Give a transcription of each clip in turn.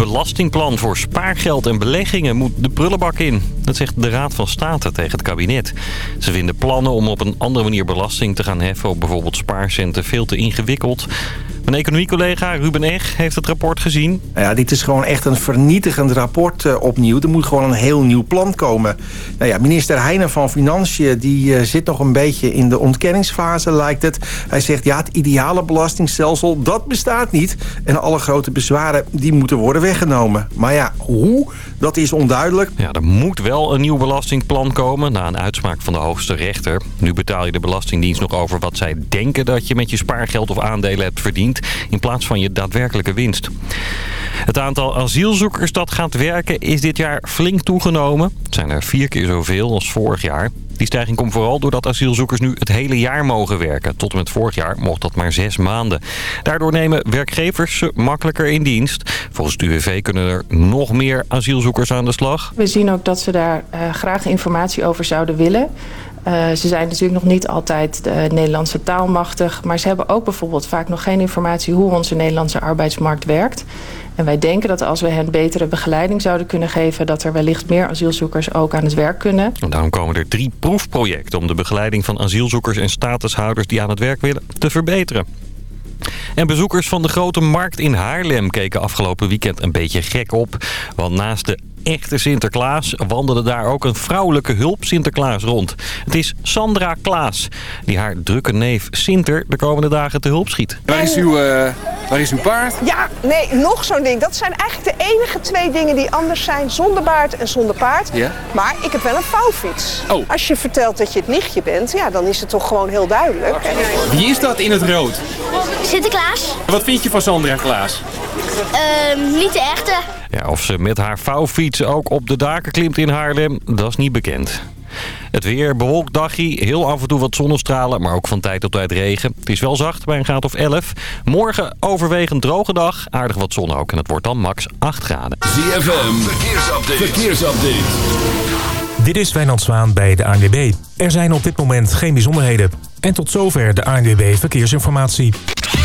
belastingplan voor spaargeld en beleggingen moet de prullenbak in. Dat zegt de Raad van State tegen het kabinet. Ze vinden plannen om op een andere manier belasting te gaan heffen op bijvoorbeeld spaarcenten veel te ingewikkeld. Mijn economiecollega Ruben Eg heeft het rapport gezien. Nou ja, dit is gewoon echt een vernietigend rapport uh, opnieuw. Er moet gewoon een heel nieuw plan komen. Nou ja, minister Heijnen van Financiën die, uh, zit nog een beetje in de ontkenningsfase, lijkt het. Hij zegt, ja, het ideale belastingstelsel, dat bestaat niet. En alle grote bezwaren, die moeten worden Maar ja, hoe? Dat is onduidelijk. Ja, er moet wel een nieuw belastingplan komen na een uitspraak van de hoogste rechter. Nu betaal je de Belastingdienst nog over wat zij denken dat je met je spaargeld of aandelen hebt verdiend in plaats van je daadwerkelijke winst. Het aantal asielzoekers dat gaat werken is dit jaar flink toegenomen. Het zijn er vier keer zoveel als vorig jaar. Die stijging komt vooral doordat asielzoekers nu het hele jaar mogen werken. Tot en met vorig jaar mocht dat maar zes maanden. Daardoor nemen werkgevers ze makkelijker in dienst. Volgens het UWV kunnen er nog meer asielzoekers aan de slag. We zien ook dat ze daar uh, graag informatie over zouden willen. Uh, ze zijn natuurlijk nog niet altijd de Nederlandse taal machtig. Maar ze hebben ook bijvoorbeeld vaak nog geen informatie hoe onze Nederlandse arbeidsmarkt werkt. En wij denken dat als we hen betere begeleiding zouden kunnen geven... dat er wellicht meer asielzoekers ook aan het werk kunnen. En daarom komen er drie proefprojecten... om de begeleiding van asielzoekers en statushouders die aan het werk willen te verbeteren. En bezoekers van de grote markt in Haarlem keken afgelopen weekend een beetje gek op. Want naast de echte Sinterklaas wandelde daar ook een vrouwelijke hulp Sinterklaas rond. Het is Sandra Klaas, die haar drukke neef Sinter de komende dagen te hulp schiet. Waar is uw, uh, waar is uw paard? Ja, nee, nog zo'n ding. Dat zijn eigenlijk de enige twee dingen die anders zijn zonder baard en zonder paard. Ja? Maar ik heb wel een vouwfiets. Oh. Als je vertelt dat je het nichtje bent, ja, dan is het toch gewoon heel duidelijk. Wie is dat in het rood? Sinterklaas. Wat vind je van Sandra Klaas? Uh, niet de echte. Ja, of ze met haar vouwfiets ook op de daken klimt in Haarlem, dat is niet bekend. Het weer, bewolkt dagje, heel af en toe wat zonnestralen, maar ook van tijd tot tijd regen. Het is wel zacht bij een graad of 11. Morgen overwegend droge dag, aardig wat zon ook en het wordt dan max 8 graden. ZFM, verkeersupdate. verkeersupdate. Dit is Wijnand Zwaan bij de ANWB. Er zijn op dit moment geen bijzonderheden. En tot zover de ANWB Verkeersinformatie.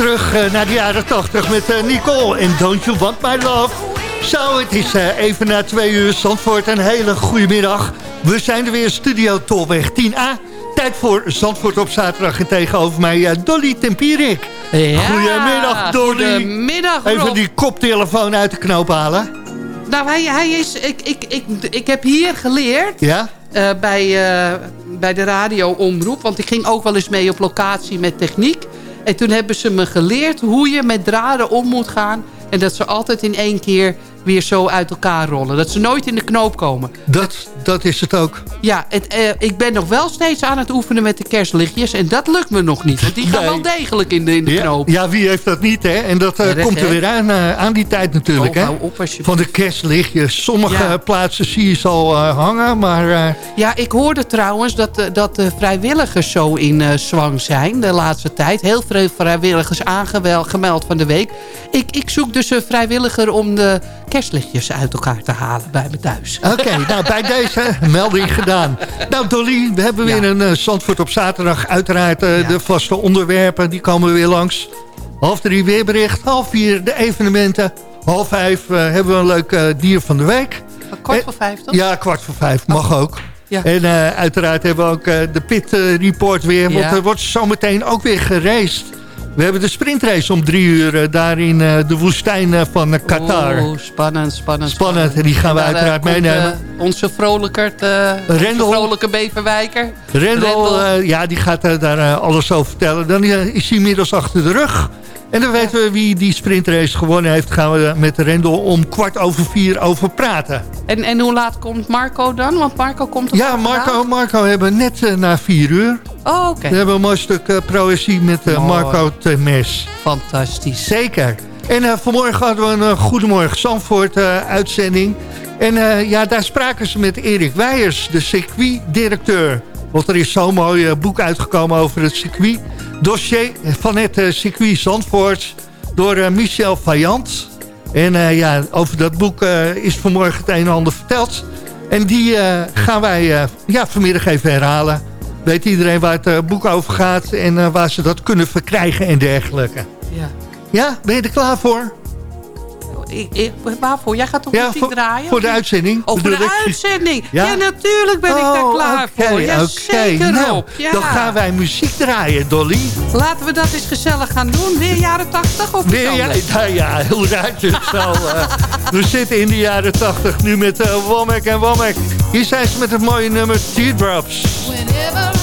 Terug eh, naar de jaren 80 met uh, Nicole en Don't You Want My Love. Zo, het is uh, even na twee uur Zandvoort. Een hele goede middag. We zijn er weer, Studio Tolweg 10A. Tijd voor Zandvoort op zaterdag. En tegenover mij Dolly Tempierik. Ja, Goedemiddag, Dolly. Goedemiddag, Rob. Even die koptelefoon uit de knoop halen. Nou, hij, hij is... Ik, ik, ik, ik heb hier geleerd... Ja? Uh, bij, uh, bij de radioomroep. Want ik ging ook wel eens mee op locatie met techniek. En toen hebben ze me geleerd hoe je met draden om moet gaan. En dat ze altijd in één keer weer zo uit elkaar rollen. Dat ze nooit in de knoop komen. Dat, dat is het ook. Ja, het, uh, ik ben nog wel steeds aan het oefenen met de kerstlichtjes. En dat lukt me nog niet. Want die gaan nee. wel degelijk in de, in de ja, knoop. Ja, wie heeft dat niet, hè? En dat uh, Erg, komt er weer aan, uh, aan die tijd natuurlijk, oh, hè? Op, Van de kerstlichtjes. Sommige ja. plaatsen zie je ze al hangen, maar... Ja, ik hoorde trouwens dat, dat de vrijwilligers zo in zwang zijn de laatste tijd. Heel veel vrijwilligers aangemeld van de week. Ik, ik zoek dus een vrijwilliger om de kerstlichtjes uit elkaar te halen bij me thuis. Oké, okay, nou bij deze melding gedaan. Nou Dolly, we hebben weer ja. een uh, Zandvoort op zaterdag. Uiteraard uh, ja. de vaste onderwerpen, die komen weer langs. Half drie weerbericht, half vier de evenementen. Half vijf uh, hebben we een leuk dier van de week. Kwart voor vijf toch? Ja, kwart voor vijf, mag ook. Ja. En uiteraard hebben we ook de pit report weer. Want er wordt zometeen ook weer gereisd. We hebben de sprintrace om drie uur uh, daar in uh, de woestijn uh, van Qatar. Oh, spannend, spannend. Spannend, en die gaan we uiteraard meenemen. onze vrolijkert, Rendel, onze vrolijke Beverwijker. Rendel, Rendel. ja, die gaat daar alles over vertellen. Dan is hij inmiddels achter de rug. En dan weten we wie die sprintrace gewonnen heeft. Gaan we met Rendel om kwart over vier over praten. En, en hoe laat komt Marco dan? Want Marco komt Ja, Marco, Marco hebben net uh, na vier uur. Oh, oké. Okay. We hebben een mooi stuk uh, proëzie met uh, Marco Temes. Fantastisch. Zeker. En vanmorgen hadden we een Goedemorgen Zandvoort uitzending. En ja, daar spraken ze met Erik Weijers, de circuitdirecteur. Want er is zo'n mooi boek uitgekomen over het circuit dossier van het uh, circuit Zandvoort door uh, Michel Vaillant. En uh, ja, over dat boek is vanmorgen het een en ander verteld. En die gaan wij ja, vanmiddag even herhalen. Weet iedereen waar het boek over gaat en waar ze dat kunnen verkrijgen en dergelijke. Ja. Ja, ben je er klaar voor? Ik, ik, waarvoor? Jij gaat toch ja, muziek voor, draaien? Voor de uitzending. Oh, voor de ik. uitzending. Ja? ja? natuurlijk ben oh, ik daar klaar okay, voor. Ja, okay. zeker nou, op. Ja. Dan gaan wij muziek draaien, Dolly. Laten we dat eens gezellig gaan doen. Weer jaren 80 of Weer, ja, nou ja, heel raadje. zo, uh, we zitten in de jaren 80 nu met uh, Womack en Womack. Hier zijn ze met het mooie nummer Teardrops. Whenever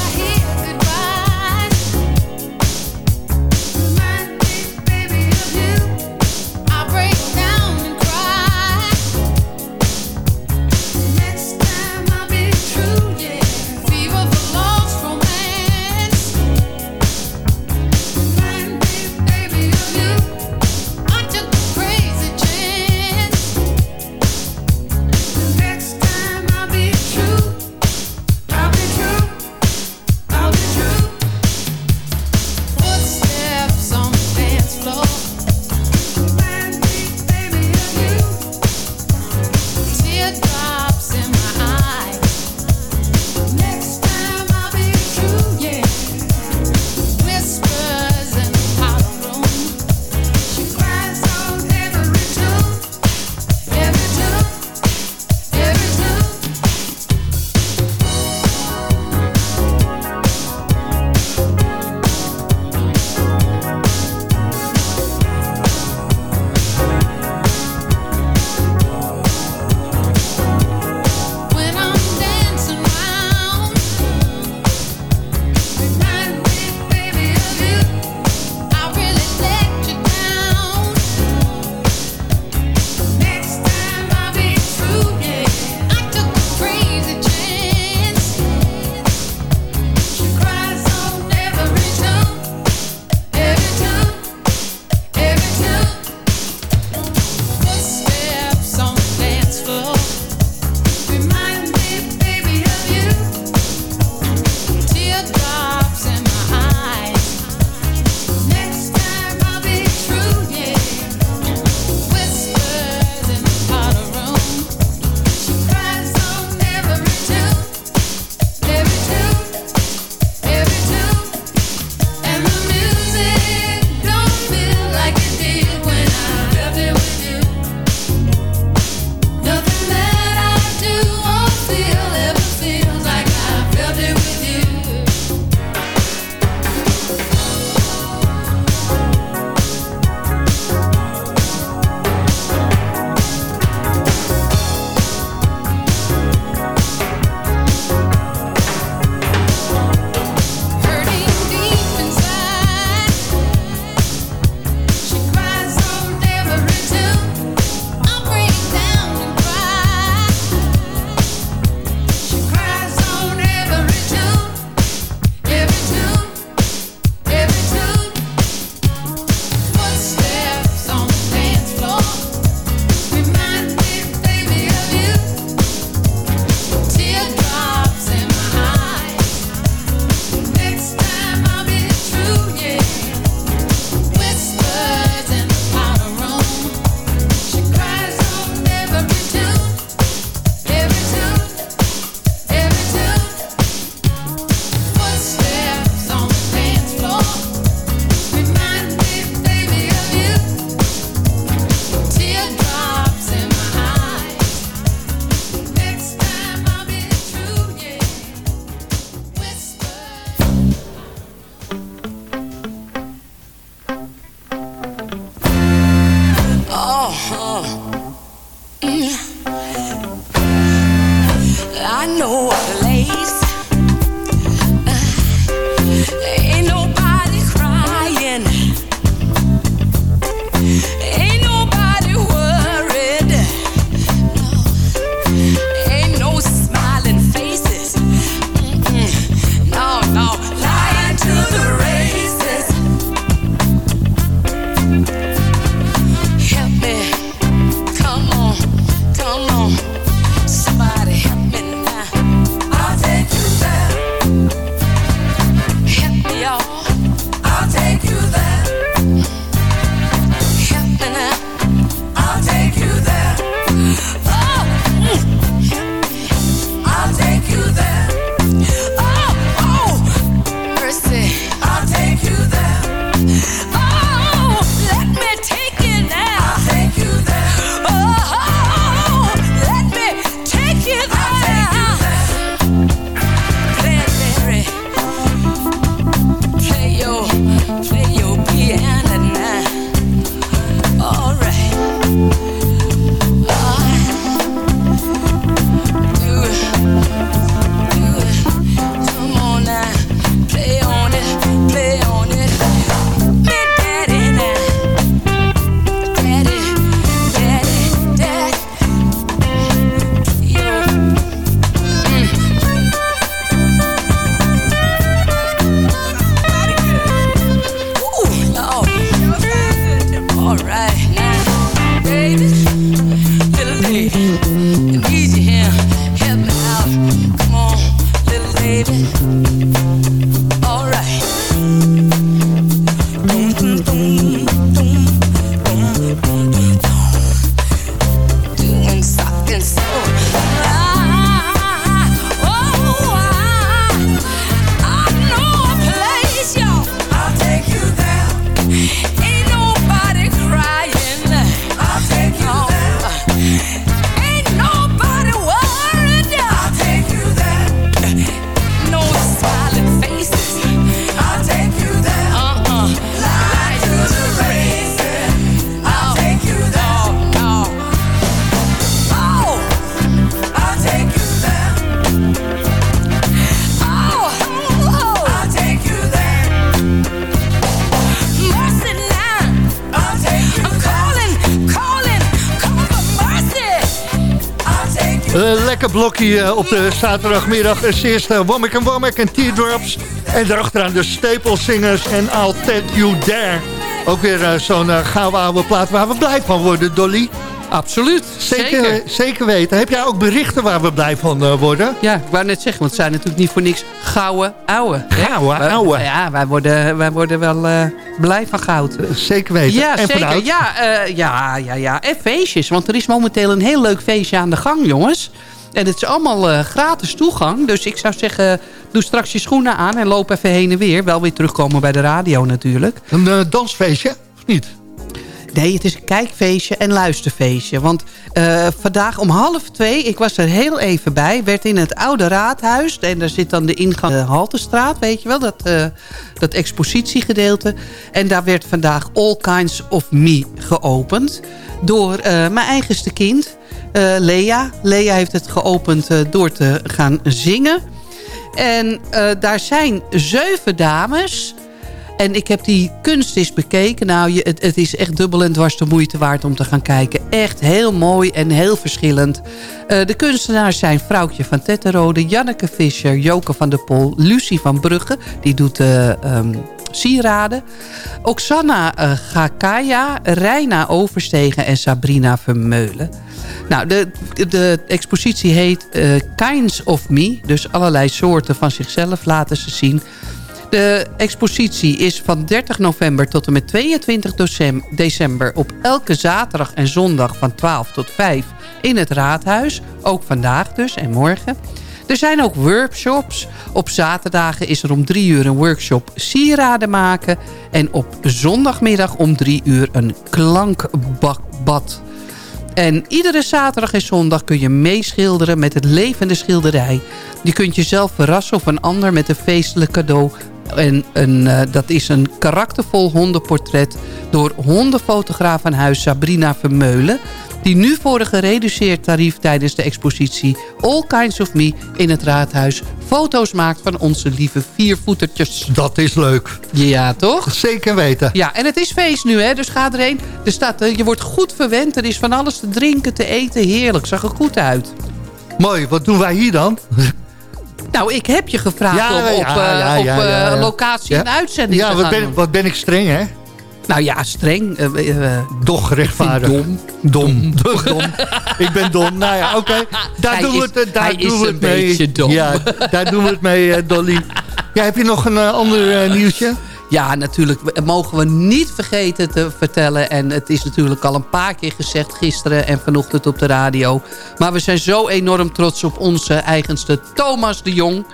lekker blokje eh, op de zaterdagmiddag. Als eerste Womack en Womack en Teardrops. En daarachteraan de Staple Singers en I'll Take You There. Ook weer eh, zo'n gouden oude plaat waar we blij van worden, Dolly. Absoluut, Zeker, zeker. zeker weten. Heb jij ook berichten waar we blij van eh, worden? Ja, ik wou net zeggen, want het zijn natuurlijk niet voor niks gouden ouwe. Gouden ouwe. Ja, wij worden, wij worden wel eh, blij van goud. Zeker weten. Ja, en zeker. Ja, eh, ja, ja, ja. En feestjes, want er is momenteel een heel leuk feestje aan de gang, jongens. En het is allemaal eh, gratis toegang. Dus ik zou zeggen, doe straks je schoenen aan en loop even heen en weer. Wel weer terugkomen bij de radio natuurlijk. Een eh, dansfeestje, of niet? Nee, het is een kijkfeestje en luisterfeestje. Want eh, vandaag om half twee, ik was er heel even bij... werd in het oude raadhuis... en daar zit dan de ingang de Haltestraat, weet je wel... dat, dat expositiegedeelte. En daar werd vandaag All Kinds of Me geopend... door mijn eigenste kind, Lea. Lea heeft het geopend eh, door te gaan zingen... En eh, daar zijn zeven dames. En ik heb die kunst eens bekeken. Nou, je, het, het is echt dubbel en dwars de moeite waard om te gaan kijken. Echt heel mooi en heel verschillend. Eh, de kunstenaars zijn Vrouwtje van Tetterode, Janneke Visser, Joke van der Pol, Lucie van Brugge. Die doet eh, ehm, sieraden. Oksana eh, Gakaya, Reina Overstegen en Sabrina Vermeulen. Nou, de, de expositie heet eh, Kinds of Me. Dus allerlei soorten van zichzelf laten ze zien. De expositie is van 30 november tot en met 22 decem- december... op elke zaterdag en zondag van 12 tot 5 in het Raadhuis. Ook vandaag dus en morgen. Er zijn ook workshops. Op zaterdagen is er om drie uur een workshop sieraden maken. En op zondagmiddag om drie uur een klankbad. En iedere zaterdag en zondag kun je meeschilderen met het levende schilderij. Je kunt jezelf verrassen of een ander met een feestelijk cadeau. En een, eh, dat is een karaktervol hondenportret door hondenfotograaf aan huis Sabrina Vermeulen. Die nu voor een gereduceerd tarief tijdens de expositie All Kinds of Me in het raadhuis foto's maakt van onze lieve viervoetertjes. Dat is leuk. Ja, toch? Zeker weten. Ja, en het is feest nu, hè? Dus ga erheen. Er staat, eh, je wordt goed verwend. Er is van alles te drinken, te eten. Heerlijk. Zag er goed uit. Mooi, wat doen wij hier dan? Nou, ik heb je gevraagd Ja, om op, ja, eh, ja, op ja, ja, eh, ja. locatie Ja. een uitzending Ja, te wat gaan ben, doen. wat ben ik streng, hè? Nou ja, streng. eh, Doch rechtvaardig. dom. Dom. dom. ik ben dom. Nou ja, oké. Daar Hij doen we het, eh, daar hij doen is we een het mee. beetje dom. Ja, daar doen we het mee, Dolly. Ja, heb je nog een ander nieuwtje? Ja, natuurlijk mogen we niet vergeten te vertellen. En het is natuurlijk al een paar keer gezegd gisteren en vanochtend op de radio. Maar we zijn zo enorm trots op onze eigenste Thomas de Jong.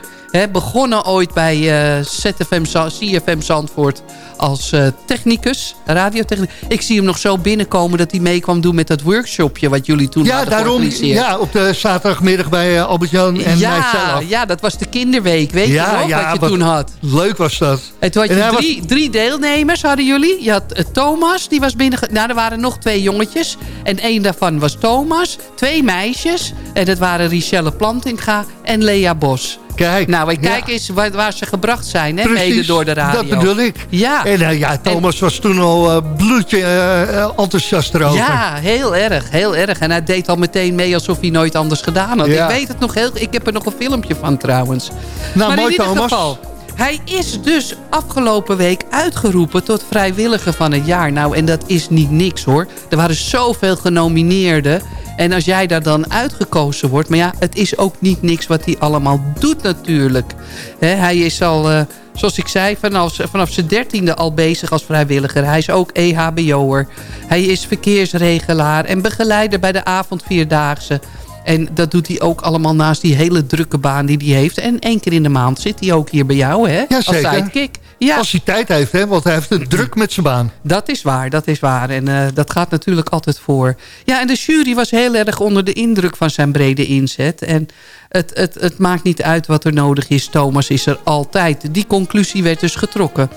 Begonnen ooit bij eh, ZFM, CFM Zandvoort als eh, technicus, radiotechnicus. Ik zie hem nog zo binnenkomen dat hij mee kwam doen met dat workshopje... wat jullie toen Ja, hadden daarom. georganiseerd. Ja, op de zaterdagmiddag bij eh, Albert-Jan en ja, mijzelf. ja, dat was de kinderweek, weet Ja, je nog, ja, wat je wat- toen had. Leuk was dat. En toen had je drie, drie deelnemers, hadden jullie. Je had Thomas, die was binnen... Nou, er waren nog twee jongetjes. En één daarvan was Thomas. Twee meisjes. En dat waren Richelle Plantinga en Lea Bos. Kijk. Nou, en ja. kijk eens waar, waar ze gebracht zijn, hè, Precies, mede door de radio. dat bedoel ik. Ja. En eh, ja, Thomas was toen al eh, bloedje eh, enthousiast erover. Ja, heel erg, heel erg. En hij deed al meteen mee alsof hij nooit anders gedaan had. Ja. Ik weet het nog heel... Ik heb er nog een filmpje van trouwens. Nou, maar mooi, in ieder Thomas. geval... Hij is dus afgelopen week uitgeroepen tot vrijwilliger van het jaar. Nou, en dat is niet niks hoor. Er waren zoveel genomineerden. En als jij daar dan uitgekozen wordt... maar ja, het is ook niet niks wat hij allemaal doet natuurlijk. Hij is al, eh, zoals ik zei, vanaf, vanaf zijn dertiende al bezig als vrijwilliger. Hij is ook EHBO'er. Hij is verkeersregelaar en begeleider bij de avondvierdaagse... En dat doet hij ook allemaal naast die hele drukke baan die hij heeft. En één keer in de maand zit hij ook hier bij jou, hè? Ja, Als sidekick. Ja. Als hij tijd heeft, hè, want hij heeft het druk met zijn baan. Dat is waar, dat is waar. En eh, dat gaat natuurlijk altijd voor. Ja, en de jury was heel erg onder de indruk van zijn brede inzet. En het, het, het maakt niet uit wat er nodig is. Thomas is er altijd. Die conclusie werd dus getrokken.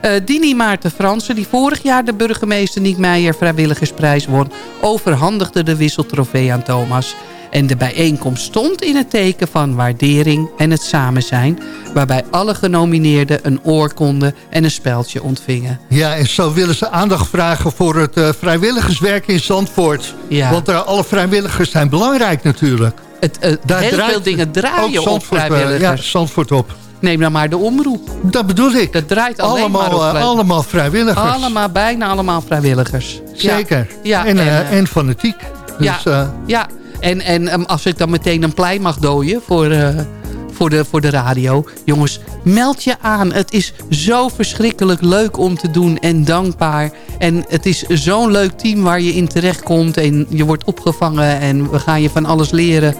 Eh, Dini Maarten Fransen, die vorig jaar de burgemeester Niek Meijer vrijwilligersprijs won... overhandigde de wisseltrofee aan Thomas. En de bijeenkomst stond in het teken van waardering en het samen zijn... waarbij alle genomineerden een oorkonde en een speldje ontvingen. Ja, en zo willen ze aandacht vragen voor het eh, vrijwilligerswerk in Zandvoort. Ja. Want alle vrijwilligers zijn belangrijk natuurlijk. Het, eh, heel draait veel dingen draaien ook op Zandvoort, eh, vrijwilligers. ja, Zandvoort op. Neem nou maar de omroep. Dat bedoel ik. Dat draait alleen allemaal, maar op allemaal vrijwilligers. Allemaal, bijna allemaal vrijwilligers. Zeker. Ja, en, fanatiek. Dus, ja, ja. En, en ehm, als ik dan meteen een plei mag dooien voor, eh, voor, de, voor de radio. Jongens, meld je aan. Het is zo verschrikkelijk leuk om te doen en dankbaar. En het is zo'n leuk team waar je in terechtkomt. En je wordt opgevangen en we gaan je van alles leren.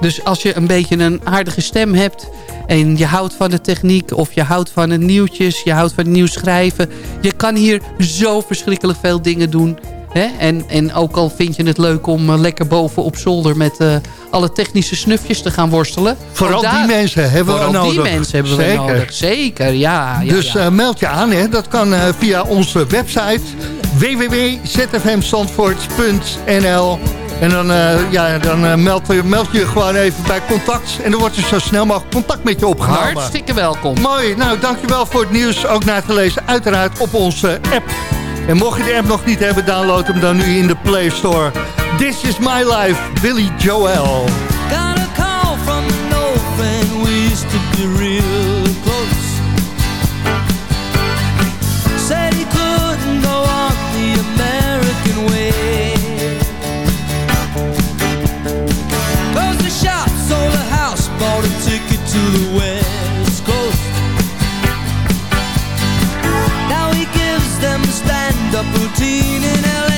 Dus als je een beetje een aardige stem hebt... en je houdt van de techniek of je houdt van het nieuwtjes... je houdt van nieuws schrijven... je kan hier zo verschrikkelijk veel dingen doen... Hè? En, en ook al vind je het leuk om eh, lekker boven op zolder... met eh, alle technische snufjes te gaan worstelen. Vooral daar- die mensen hebben we Vooral nodig. die mensen hebben we Zeker. nodig. Zeker, ja. ja, dus ja. eh, meld je aan. Hè. Dat kan via onze website www.zfmzandvoort.nl En dan, ja, dan meld, je- meld je gewoon even bij contact. En dan wordt er zo snel mogelijk contact met je opgenomen. Hartstikke welkom. Mooi. Nou, dankjewel voor het nieuws. Ook na te lezen uiteraard op onze app. En mocht je de app nog niet hebben, download hem dan nu in de Play Store. This is my life, Billy Joel. Got a call from the north and we used to be real stand-up routine in L.A.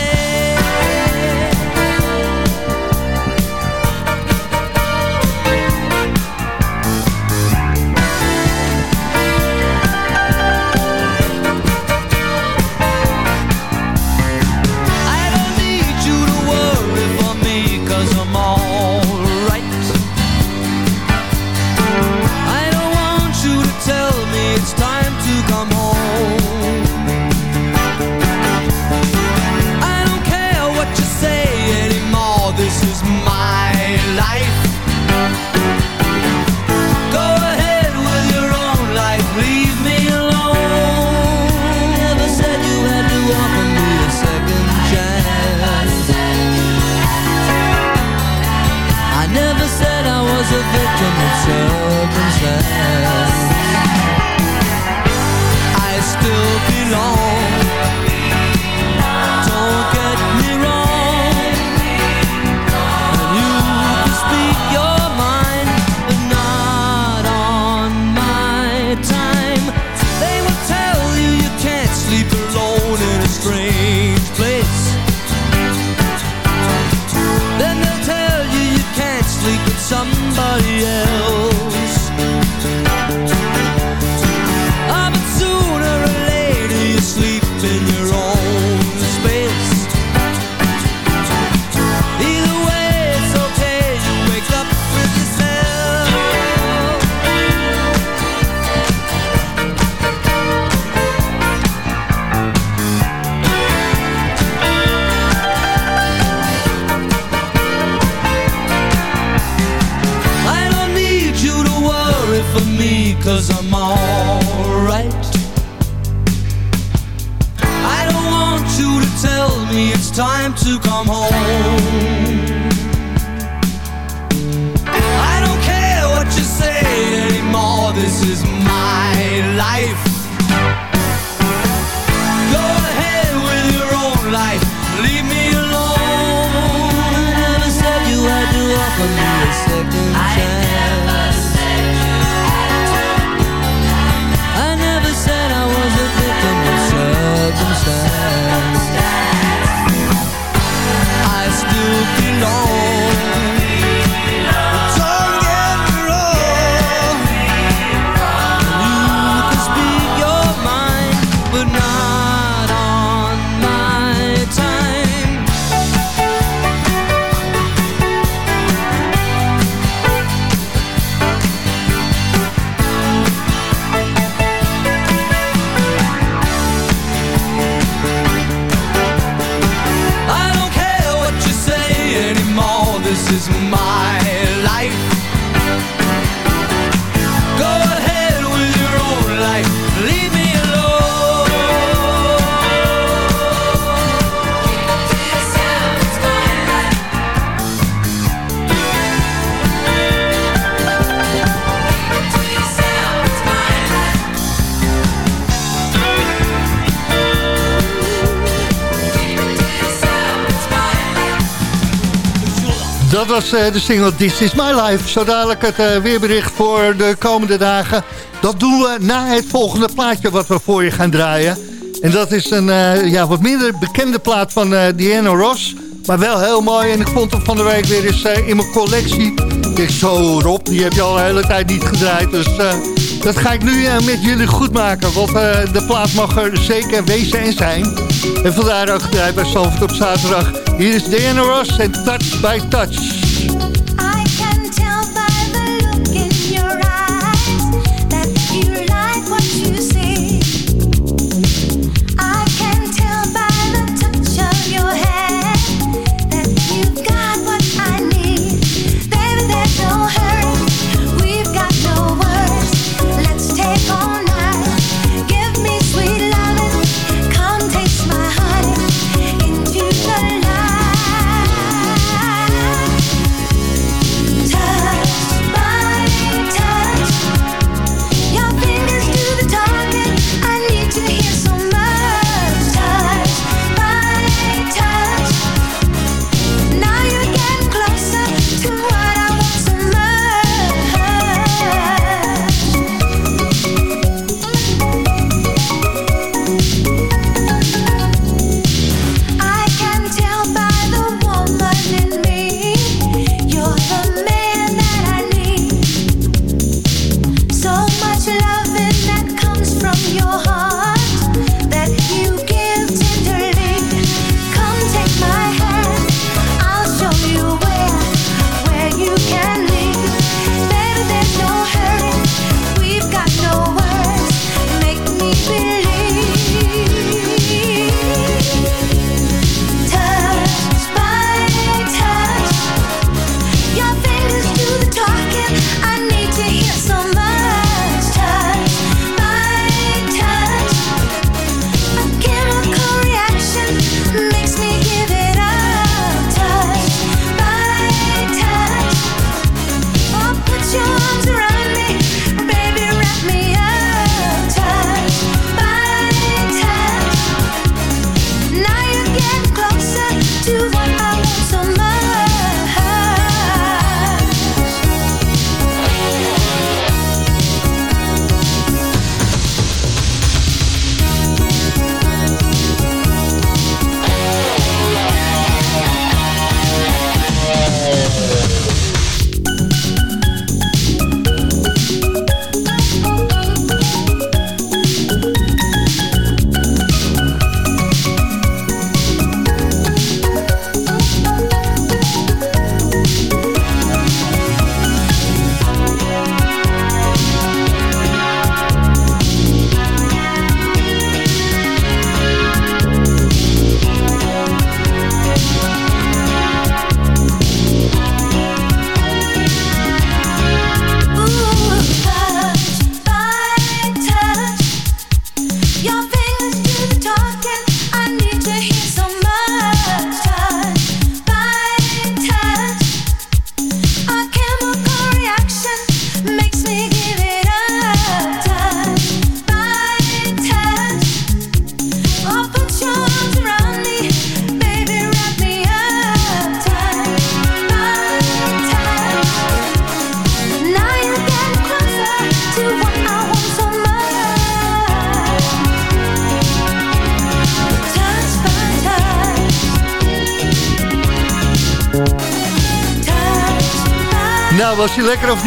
eh, de single This Is My Life. Zo dadelijk het eh, weerbericht voor de komende dagen. Dat doen we na het volgende plaatje wat we voor je gaan draaien. En dat is een eh, ja, wat minder bekende plaat van eh Diana Ross. Maar wel heel mooi. En ik vond hem van de week weer eens in mijn collectie. Ik zo Rob, die heb je al de hele tijd niet gedraaid. Dus dat ga ik nu met jullie goed maken. Want de plaat mag er zeker wezen en zijn. En vandaar ook gedraaid bij op zaterdag. Hier is Diana Ross en Touch by Touch.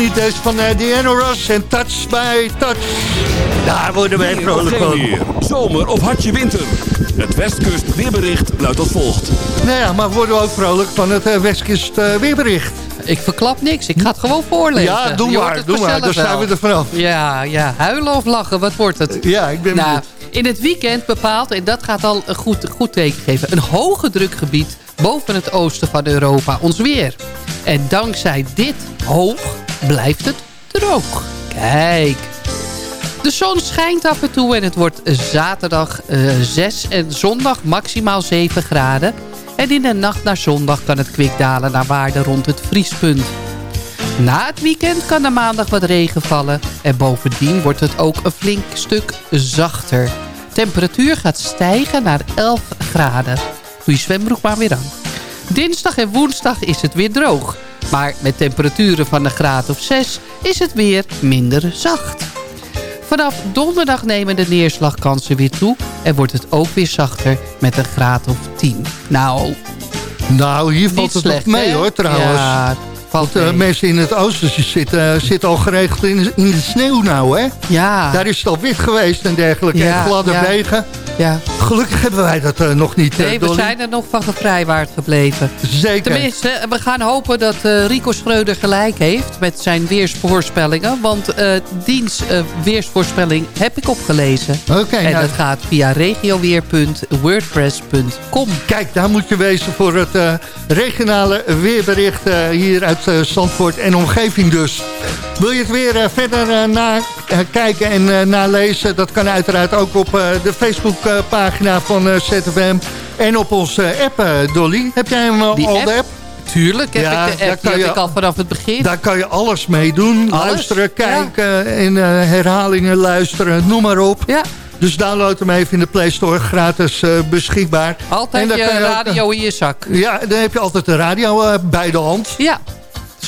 Niet? Deze van eh, Diana Ross en Touch by Touch. Daar worden wij vrolijk van. zomer of hartje winter. Het Westkust weerbericht luidt als volgt. Nou ja, maar worden we ook vrolijk van het eh, Westkust eh, weerbericht. Ik verklap niks, ik ga het gewoon voorlezen. Ja, doe maar, doe maar. Dan zijn we er vanaf. Ja, ja, huilen of lachen, wat wordt het? Ja, ik ben Nou, benieuwd. in het weekend bepaalt, en dat gaat al een goed, goed teken geven... een hoge drukgebied boven het oosten van Europa ons weer. En dankzij dit hoog blijft het droog. Kijk. De zon schijnt af en toe en het wordt zaterdag eh 6 en zondag maximaal 7 graden. En in de nacht naar zondag kan het kwik dalen naar waarde rond het vriespunt. Na het weekend kan er maandag wat regen vallen. En bovendien wordt het ook een flink stuk zachter. Temperatuur gaat stijgen naar 11 graden. Doe je zwembroek maar weer aan. Dinsdag en woensdag is het weer droog. Maar met temperaturen van een graad of 6 is het weer minder zacht. Vanaf donderdag nemen de neerslagkansen weer toe... en wordt het ook weer zachter met een graad of 10. Nou, Nou, hier valt het slecht, nog mee hè? hoor trouwens. Ja, valt Want, eh, mee. mensen in het oosten zitten, zitten al geregeld in, in de sneeuw nou, hè? Ja. Daar is het al wit geweest en dergelijke. Ja, en gladde ja. wegen. Ja. Gelukkig hebben wij dat eh, nog niet, eh, Nee, we zijn er nog van gevrijwaard gebleven. Zeker. Tenminste, we gaan hopen dat eh, Rico Schreuder gelijk heeft met zijn weersvoorspellingen. Want eh diens eh, weersvoorspelling heb ik opgelezen. Oké, en nou- dat gaat via regioweer.wordpress.com. Kijk, daar moet je wezen voor het eh, regionale weerbericht eh, hier uit eh, Zandvoort en omgeving dus. Wil je het weer eh, verder eh, nakijken en nalezen? Dat kan uiteraard ook op de Facebookpagina van ZFM en op onze app, Dolly. Heb jij hem al, de app? Tuurlijk heb Ja, ik de app. Die je- ik al vanaf het begin. Daar kan je alles mee doen. Alles? Luisteren, kijken en eh, herhalingen luisteren, noem maar op. Ja. Dus download hem even in de Play Store, gratis beschikbaar. Altijd En dan je ook, radio in je zak. Ja, dan heb je altijd de radio bij de hand. Ja,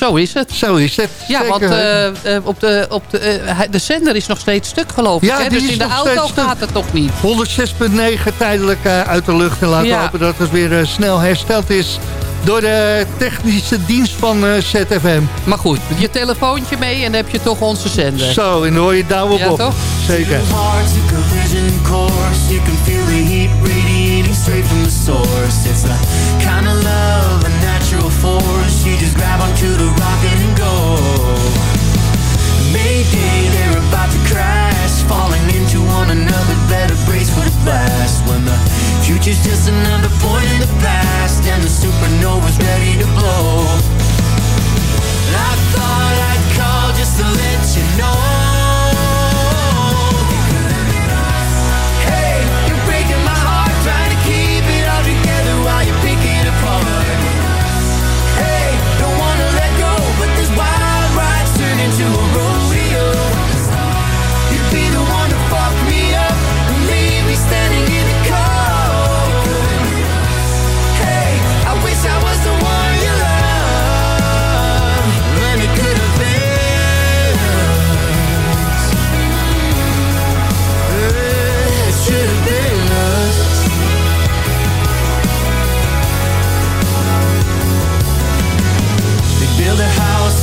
zo is het. Zo is het. Ja, Zeker. want eh, eh, op de, op de, eh, de zender is nog steeds stuk, geloof ik. Ja, hè? Dus in de auto gaat het toch niet. 106.9 tijdelijk eh, uit de lucht. En laten Ja. hopen dat het weer snel hersteld is door de technische dienst van eh, ZFM. Maar goed, je telefoontje mee en dan heb je toch onze zender. Zo, en dan hoor je Douwe Ja, Bob. toch? Zeker. Hearts a collision course. You can feel the heat radiating straight from the source. It's the kind of love, force. You just grab onto the rocket and go. Mayday, they're about to crash, falling into one another. Better brace for the blast when the future's just another point in the past and the supernova's ready to blow.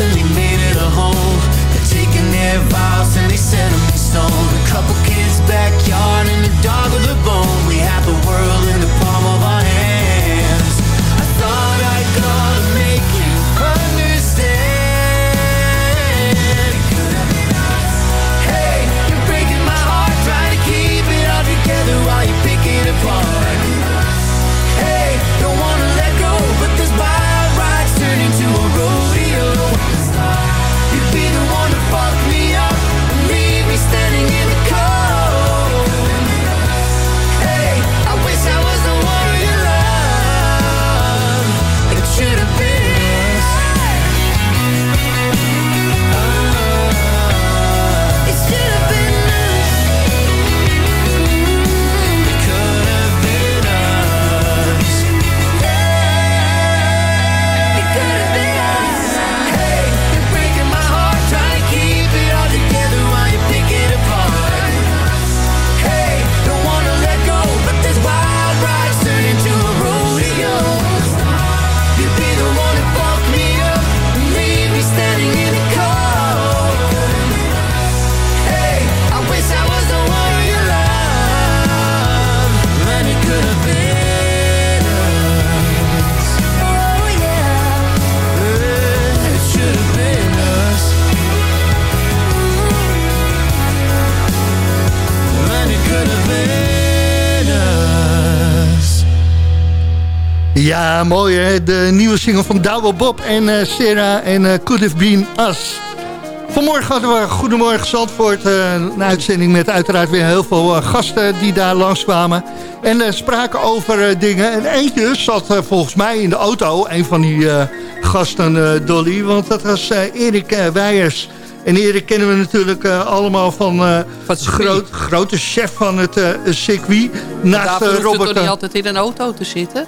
And they made it a home. They're taking their vows and they set them in stone. A couple kids' backyard and a dog Ja, mooi hè. De nieuwe single van Douwe Bob en eh, Sarah en eh, Could Have Been Us. Vanmorgen hadden we Goedemorgen Zandvoort. eh, een uitzending met uiteraard weer heel veel gasten die daar langskwamen. En spraken over dingen. En eentje zat volgens mij in de auto. Een van die gasten, Dolly. Want dat was Erik Weijers. En Erik kennen we natuurlijk allemaal van, eh groot, grote chef van het circuit. Naast eh, hoeft het Robert... toch niet altijd in een auto te zitten?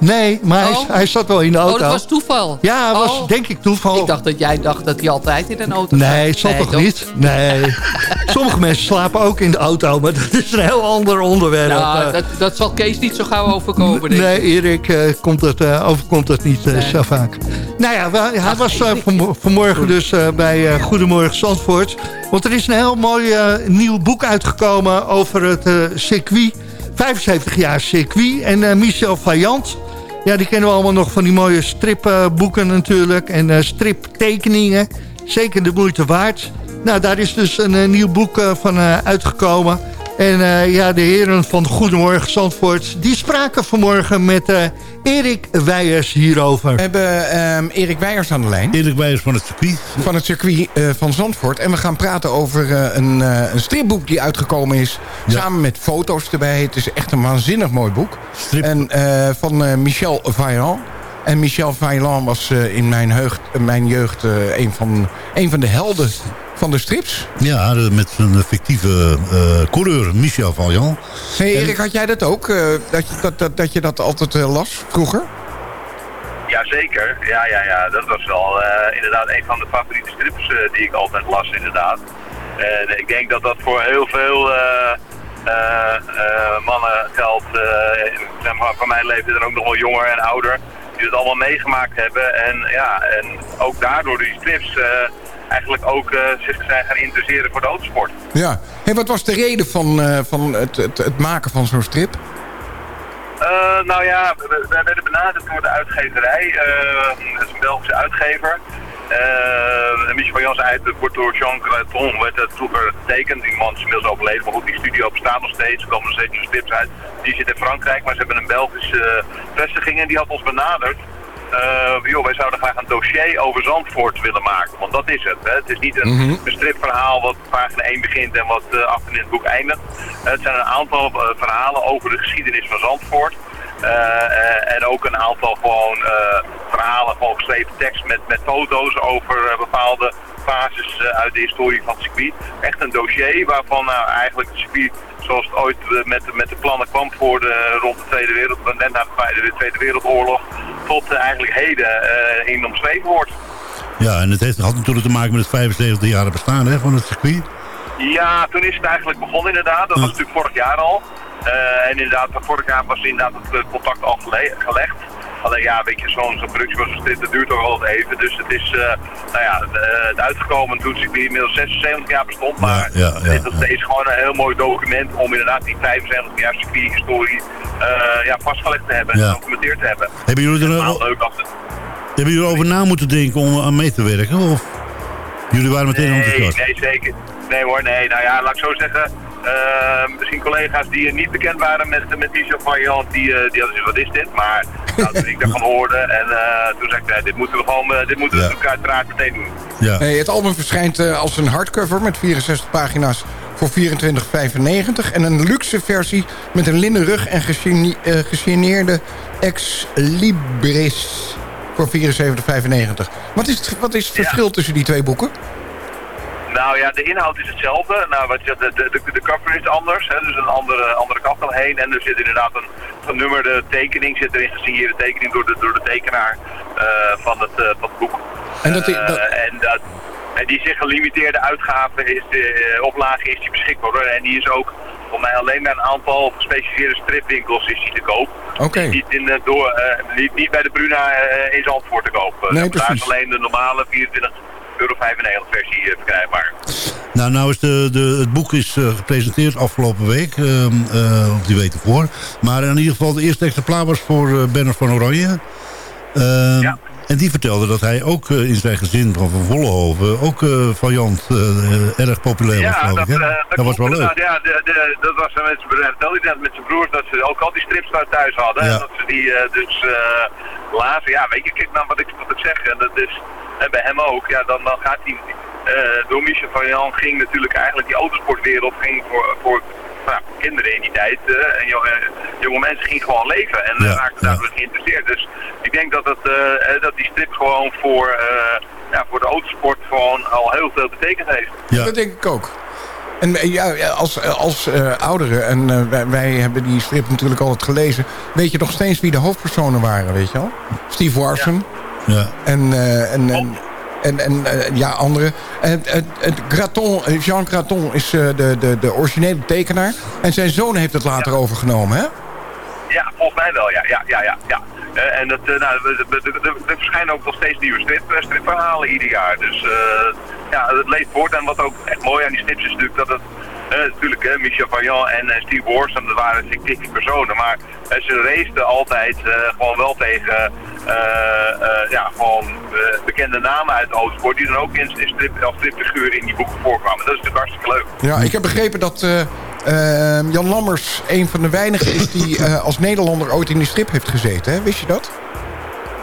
Nee, maar hij, Oh. hij zat wel in de Oh, auto. dat was toeval. Ja, dat was Oh. denk ik toeval. Ik dacht dat jij dacht dat hij altijd in een auto Nee, het zat. toch niet? Nee. Sommige mensen slapen ook in de auto, maar dat is een heel ander onderwerp. Nou, Eh, dat, dat zal Kees niet zo gauw overkomen, denk. Nee, Erik eh, komt het, eh, overkomt het niet zo vaak. Nou ja, wel, hij was vanmo- vanmorgen dus bij Goedemorgen Zandvoort. Want er is een heel mooi nieuw boek uitgekomen over het circuit. 75 jaar circuit. En Michel Vaillant, ja, die kennen we allemaal nog van die mooie stripboeken natuurlijk. En eh, striptekeningen. Zeker de moeite waard. Nou, daar is dus een eh, nieuw boek eh, van uitgekomen. En eh, ja, de heren van Goedemorgen Zandvoort... die spraken vanmorgen met eh, Erik Weijers hierover. We hebben ehm, Erik Weijers aan de lijn. Erik Weijers van het circuit. Van het circuit eh, van Zandvoort. En we gaan praten over eh, een, eh, een stripboek die uitgekomen is. Samen met foto's erbij. Het is echt een waanzinnig mooi boek. En eh, van eh, Michel Vaillant. En Michel Vaillant was eh, in mijn, heugd, eh, mijn jeugd eh, een, van, een van de helden van de strips. Ja, de- met zijn fictieve eh coureur Michel Vaillant. Hey, Erik, had jij dat ook? eh, dat, je, dat, dat, dat je dat altijd las vroeger? Jazeker, ja, ja, ja. Dat was wel eh, inderdaad een van de favoriete strips eh, die ik altijd las, inderdaad. En ik denk dat dat voor heel veel eh, eh, eh, mannen geldt, eh, maar, van mijn leeftijd en ook nog wel jonger en ouder, die het allemaal meegemaakt hebben. En ja, en ook daardoor die strips eh, eigenlijk ook eh, zich zijn gaan interesseren voor de autosport. Ja. Hey, wat was de reden van, eh, van het, het, het maken van zo'n strip? Nou ja, we, we werden benaderd door de uitgeverij. dat is een Belgische uitgever. Uh, Michel Jans uit wordt door Jean Graton werd het vroeger getekend. Die man is inmiddels overleden, maar goed, die studio bestaat nog steeds. Er komen nog steeds strips uit. Die zit in Frankrijk, maar ze hebben een Belgische eh, vestiging en die had ons benaderd. Eh, joh, wij zouden graag een dossier over Zandvoort willen maken. Want dat is het. Hè. Het is niet een, Mhm. een stripverhaal wat pagina 1 begint en wat uh, achter in het boek eindigt. Uh, het zijn een aantal uh, verhalen over de geschiedenis van Zandvoort. Uh, en ook een aantal gewoon verhalen, gewoon geschreven tekst met, met foto's over bepaalde fases uit de historie van het circuit. Echt een dossier waarvan nou, eigenlijk het circuit zoals het ooit met, met de plannen kwam voor de, rond de Tweede Wereldoorlog, net na de Tweede Wereldoorlog, tot eigenlijk heden uh, in omschreven wordt. Ja, en het heeft, had natuurlijk te maken met het 75 jaar bestaan hè, van het circuit. Ja, toen is het eigenlijk begonnen inderdaad. Dat was natuurlijk vorig jaar al. Uh, en inderdaad, vorig jaar was inderdaad het contact al gelegd. Alleen ja, weet je, zo'n zo productie was strip, dat duurt toch altijd even. Dus het is, uh, nou ja, het uitgekomen toen het inmiddels 76 jaar bestond. Maar ja, ja, dit ja. is gewoon een heel mooi document om inderdaad die 75 jaar circuit-historie uh, ja, vastgelegd te hebben en gedocumenteerd te hebben. Hebben jullie er nou, leuk als het... Hebben jullie over na moeten denken om aan mee te werken? Of jullie waren meteen nee, enthousiast? Nee, zeker. Nee hoor, nee. Nou ja, laat ik zo zeggen. Uh, misschien collega's die niet bekend waren met, met Michel Vaillant, die, uh, die hadden gezegd, wat is dit? Maar nou, toen ik daarvan hoorde en uh, toen zei ik, dit moeten we gewoon, dit moeten we ja. natuurlijk uiteraard meteen doen. Ja. Hey, het album verschijnt uh, als een hardcover met 64 pagina's voor 24,95 en een luxe versie met een linnen rug en gesigne, gesigneerde ex libris voor 74,95. Wat is het, wat is het verschil tussen die twee boeken? Nou ja, de inhoud is hetzelfde. Nou, wat, de, de, de, de cover is anders, hè, dus een andere, andere kant heen. En er zit inderdaad een genummerde tekening, zit erin gesigneerde tekening door de, door de tekenaar uh, van, het, uh, van het boek. En, dat, dat... Uh, en, dat, en die zich gelimiteerde uitgave is de oplage is die beschikbaar. Hoor. En die is ook voor mij alleen bij een aantal gespecialiseerde stripwinkels is die te koop. Oké. Okay. Niet, in, door, niet, niet bij de Bruna in Zandvoort te koop. Nee, Daar precies. is alleen de normale 24 euro 95 versie uh, verkrijgbaar. Nou, nou is de, de, het boek is uh, gepresenteerd afgelopen week, uh, op die week ervoor. Maar in ieder geval de eerste exemplaar was voor Bernard van Oranje. ja. En die vertelde dat hij ook in zijn gezin van Van Vollenhoven, ook variant erg populair was, ja, geloof dat, ik. Hè? dat, dat was wel leuk. Ja, de, de, dat was met zijn met zijn broers, dat ze ook al die strips thuis hadden. Ja. En dat ze die dus lazen. Ja, weet je, kijk nou wat ik, wat ik zeg. En dat is, en bij hem ook, ja, dan, dan gaat hij... Uh, door Michel van Jan ging natuurlijk eigenlijk die autosportwereld ging voor, voor nou, kinderen in die tijd. Uh, en jonge, jonge mensen gingen gewoon leven en ja, raakten daardoor ja. geïnteresseerd. Dus ik denk dat, het, uh, dat die strip gewoon voor, ja, voor de autosport gewoon al heel veel betekend heeft. Ja. Dat denk ik ook. En eh, ja, als, als eh, ouderen, en eh, wij, wij hebben die strip natuurlijk altijd gelezen... weet je nog steeds wie de hoofdpersonen waren, weet je wel? Steve Warson. Ja. En, eh, en, en, en, en eh, ja, anderen. En, en, en Graton, eh, Jean Graton is eh, de, de, de originele tekenaar. En zijn zoon heeft het later overgenomen, hè? Ja, volgens mij wel, ja. ja, ja, ja, ja. Eh, en dat, eh, nou, er verschijnen ook nog steeds nieuwe strip, eh, stripverhalen ieder jaar. Dus eh, ja, het leeft voort. En wat ook echt mooi aan die strips is natuurlijk dat het... eh, natuurlijk, hè, Michel Vaillant en eh, Steve Warson, dat waren fictieve personen. Maar eh, ze raceten altijd eh, gewoon wel tegen eh, eh, ja, gewoon eh, bekende namen uit de autosport... die dan ook in, in strip, als stripfiguren in die boeken voorkwamen. Dat is natuurlijk hartstikke leuk. Ja, ik heb begrepen dat eh, eh, Jan Lammers een van de weinigen is... die eh, als Nederlander ooit in die strip heeft gezeten, hè? Wist je dat?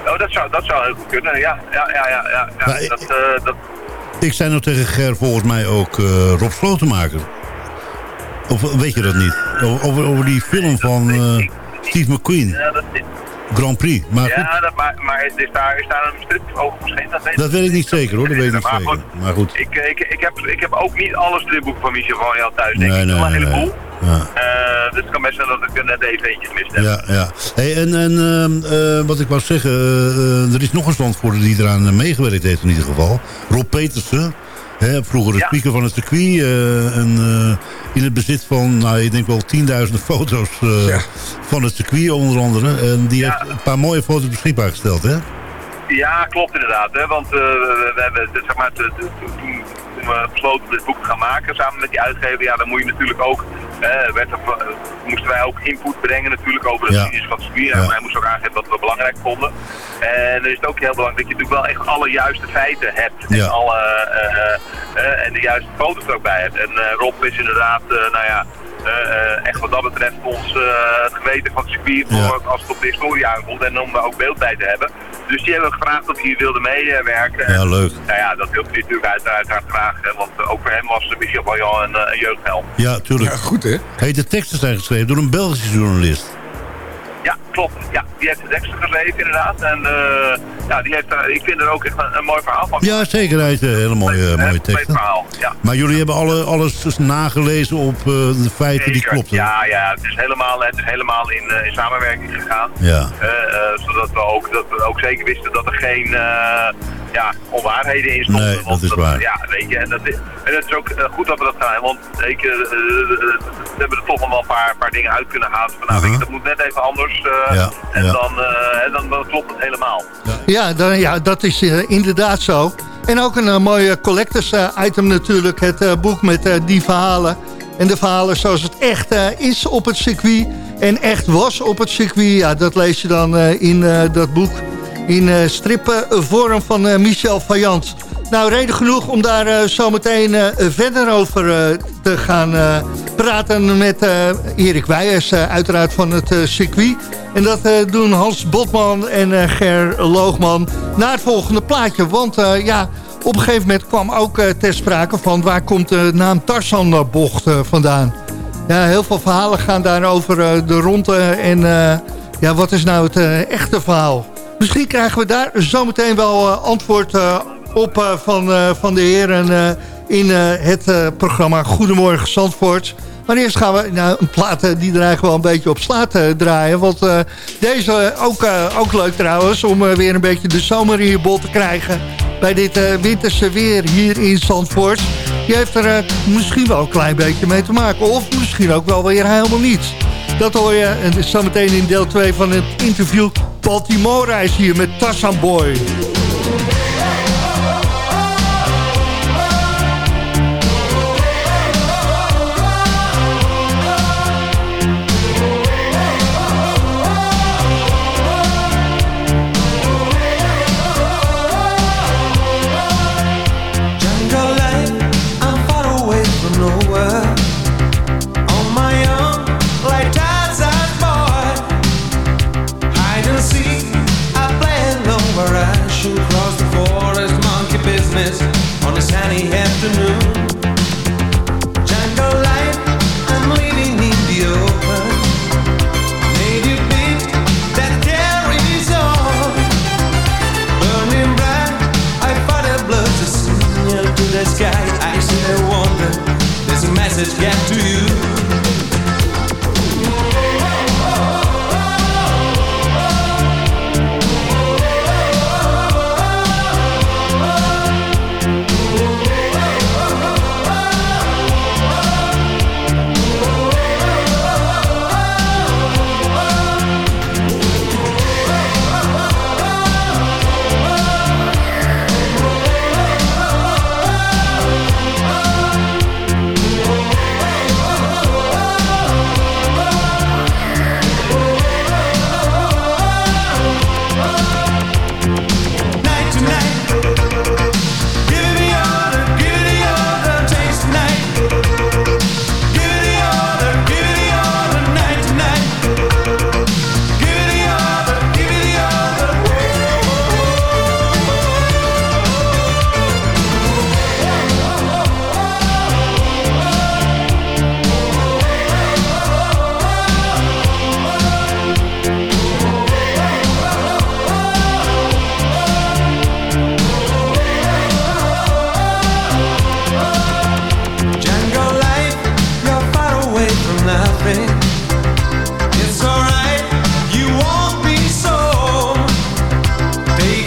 Oh, dat zou, dat zou heel goed kunnen, ja. Ja, ja, ja. ja, ja. Maar ik- dat, eh, dat, Ik zei nog tegen Ger volgens mij ook eh, Rob Slotenmaker. Of weet je dat niet? Over, over, die film van eh, Steve McQueen, ja, dat, Grand Prix. Maar goed, ja, dat, maar, maar is, daar, is daar een strip over verschenen? Dat weet, dat weet ik niet zeker hoor, dat weet ik niet Maar zeker. goed, Maar goed, Ik, ik, ik, heb, ik heb ook niet alle stripboeken van Michel van jou thuis, denk nee, ik. nee, Wel een heleboel. nee. Ja. Eh, dus het kan best zijn dat ik net even eentje gemist heb. Ja, ja. Hey, en en ehm, eh, wat ik wou zeggen, eh, eh, er is nog een standvoerder die eraan eh, meegewerkt heeft in ieder geval. Rob Petersen, hè, vroeger de Ja. speaker van het circuit. eh, en eh, in het bezit van, nou, ik denk wel tienduizenden foto's eh, van het circuit onder andere. En die heeft een paar mooie foto's beschikbaar gesteld, hè? Ja, klopt inderdaad. Hè? Want we, hebben, zeg maar, toen, toen we besloten dit boek te gaan maken samen met die uitgever, ja, dan moet je natuurlijk ook, eh, werd er, eh, moesten wij ook input brengen natuurlijk over de Ja. geschiedenis van het circuit. En Ja. wij moesten ook aangeven wat we belangrijk vonden. En dan is het ook heel belangrijk dat je natuurlijk wel echt alle juiste feiten hebt. Ja. En, alle, eh, eh, en de juiste foto's er ook bij hebt. En eh, Rob is inderdaad, eh, nou ja, eh, eh, echt wat dat betreft ons eh, het geweten van het circuit voor Ja. als het op de historie aankomt en om daar ook beeld bij te hebben. Dus die hebben we gevraagd of hij wilde meewerken. Ja, leuk. Nou ja, dat wilde hij natuurlijk uit, uiteraard graag. Want eh, ook voor hem was Michel Vaillant een, eh, een jeugdheld. Ja, tuurlijk. Ja, goed hè? Hey, de teksten zijn geschreven door een Belgische journalist. Ja, klopt. Ja, die heeft de teksten geschreven inderdaad. En eh, ja, die heeft, er- ik vind er ook echt een, een mooi verhaal van. Ja, zeker. Hij heeft een hele mooie, Een mooie teksten. verhaal, ja. Maar jullie hebben alle, alles dus nagelezen op eh, de feiten die klopten. Ja, ja het, is helemaal, het is helemaal in, eh, in samenwerking gegaan. Ja. Eh, eh, zodat we ook, dat we ook zeker wisten dat er geen eh, ja, onwaarheden in stonden. Nee, dat is waar. Ja, weet je, en, dat is, en het is ook eh, goed dat we dat gaan. Want weet je, eh, eh, we hebben er toch nog wel een paar, paar dingen uit kunnen halen. Van, nou, weet je, dat moet net even anders. eh, Ja, en ja. Dan, eh, en dan, dan klopt het helemaal. Ja, dan, ja dat is inderdaad zo. En ook een mooie collectors item natuurlijk. Het eh, boek met die verhalen. En de verhalen zoals het echt is op het circuit. En echt was op het circuit. Ja, dat lees je dan eh, in dat boek. In eh strippenvorm van eh, Michel Vaillant. Nou, reden genoeg om daar zometeen verder over te gaan praten met Erik Weijers, uiteraard van het circuit. En dat doen Hans Botman en Ger Loogman na het volgende plaatje. Want ja, op een gegeven moment kwam ook ter sprake van waar komt de naam Tarzanbocht vandaan. Ja, heel veel verhalen gaan daar over eh, de ronde en ja, wat is nou het echte verhaal? Misschien krijgen we daar zometeen wel eh, antwoord eh, op eh, van, van de heren in het programma Goedemorgen Zandvoort. Maar eerst gaan we nou, een plaat die er eigenlijk wel een beetje op slaat draaien. Want deze ook, ook leuk trouwens om weer een beetje de zomer in je bol te krijgen. Bij dit winterse weer hier in Zandvoort. Die heeft er misschien wel een klein beetje mee te maken. Of misschien ook wel weer helemaal niet. Dat hoor je en zometeen in deel 2 van het interview. Baltimore is hier met Tassan Boy.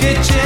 Take a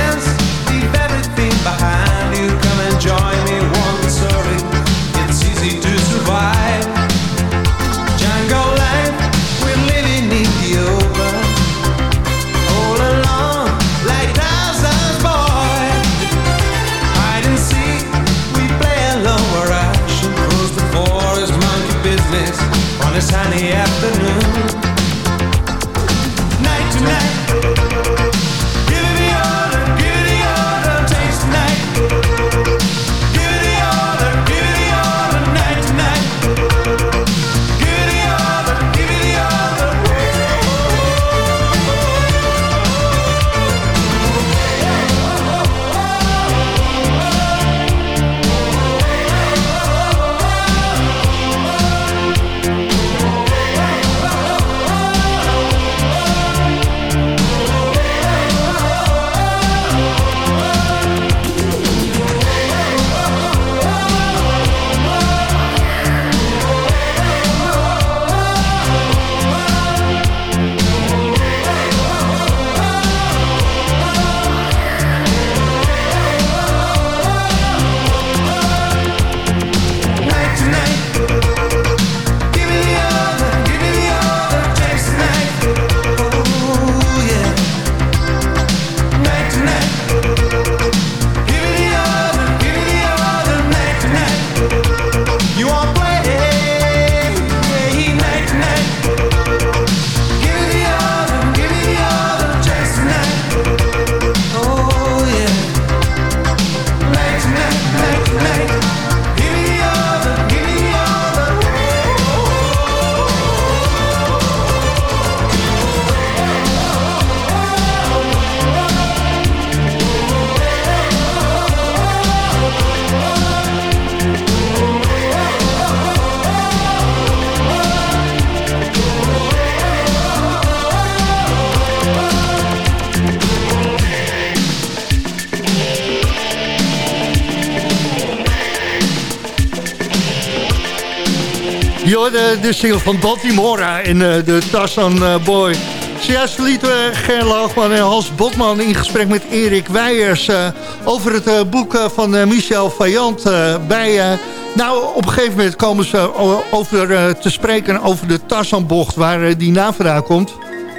De, single van Baltimora en eh, de Tarzan eh, Boy. Zojuist lieten we Ger Loogman en Hans Botman in gesprek met Erik Weijers... eh, over het eh, boek eh, van eh, Michel Vaillant eh, bij... eh, nou, op een gegeven moment komen ze over eh, te spreken over de Tarzanbocht... waar eh, die naam vandaan komt.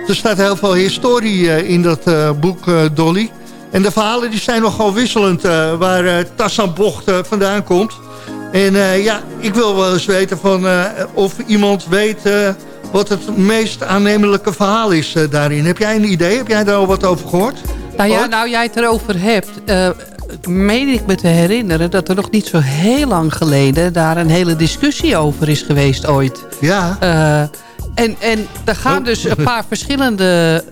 Er staat heel veel historie eh, in dat eh, boek, eh, Dolly. En de verhalen die zijn nogal wisselend eh, waar eh Tarzanbocht eh, vandaan komt... En eh, ja, ik wil wel eens weten van, eh, of iemand weet eh, wat het meest aannemelijke verhaal is daarin. Heb jij een idee? Heb jij daar al wat over gehoord? Nou ja, nou jij het erover hebt... meen ik me te herinneren dat er nog niet zo heel lang geleden... daar een hele discussie over is geweest ooit. Ja. en, en daar gaan dus een paar verschillende